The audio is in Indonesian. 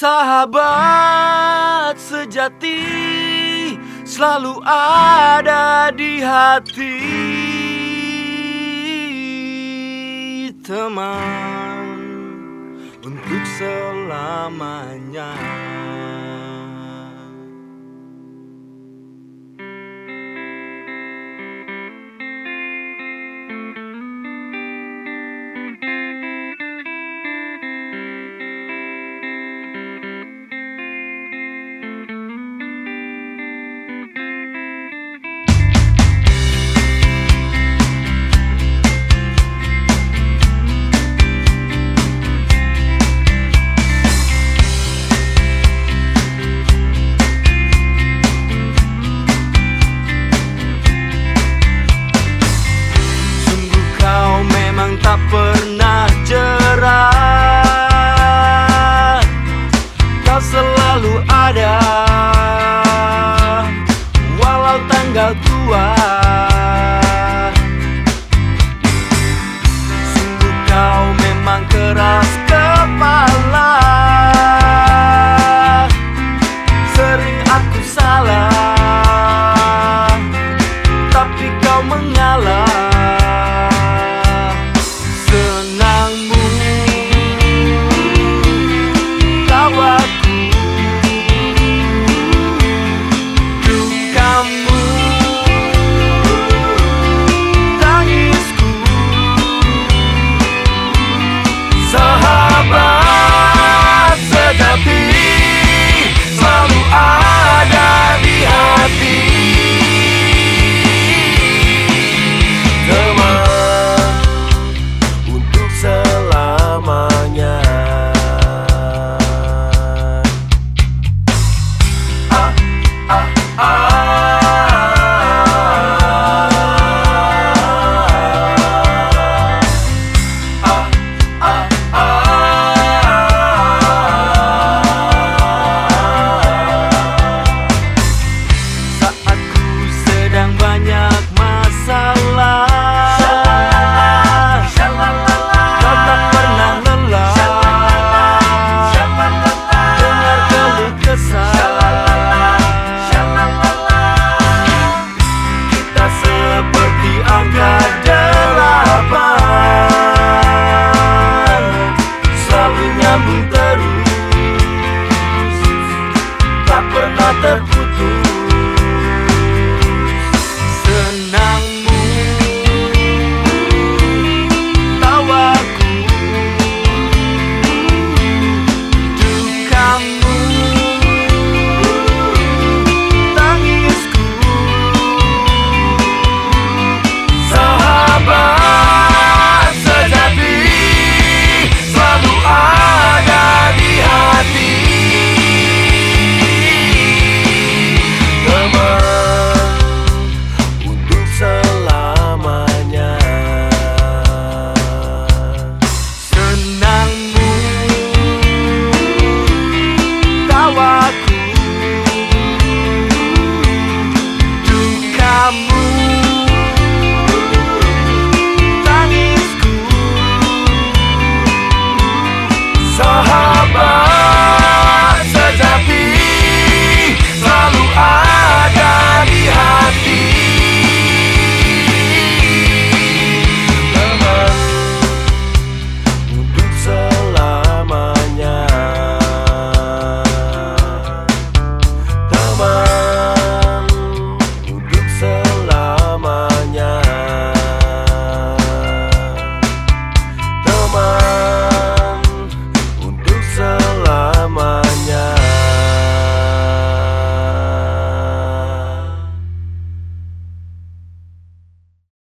Sahabat sejati selalu ada di hati teman untuk selamanya. sua Saatku sedang banyak masalah the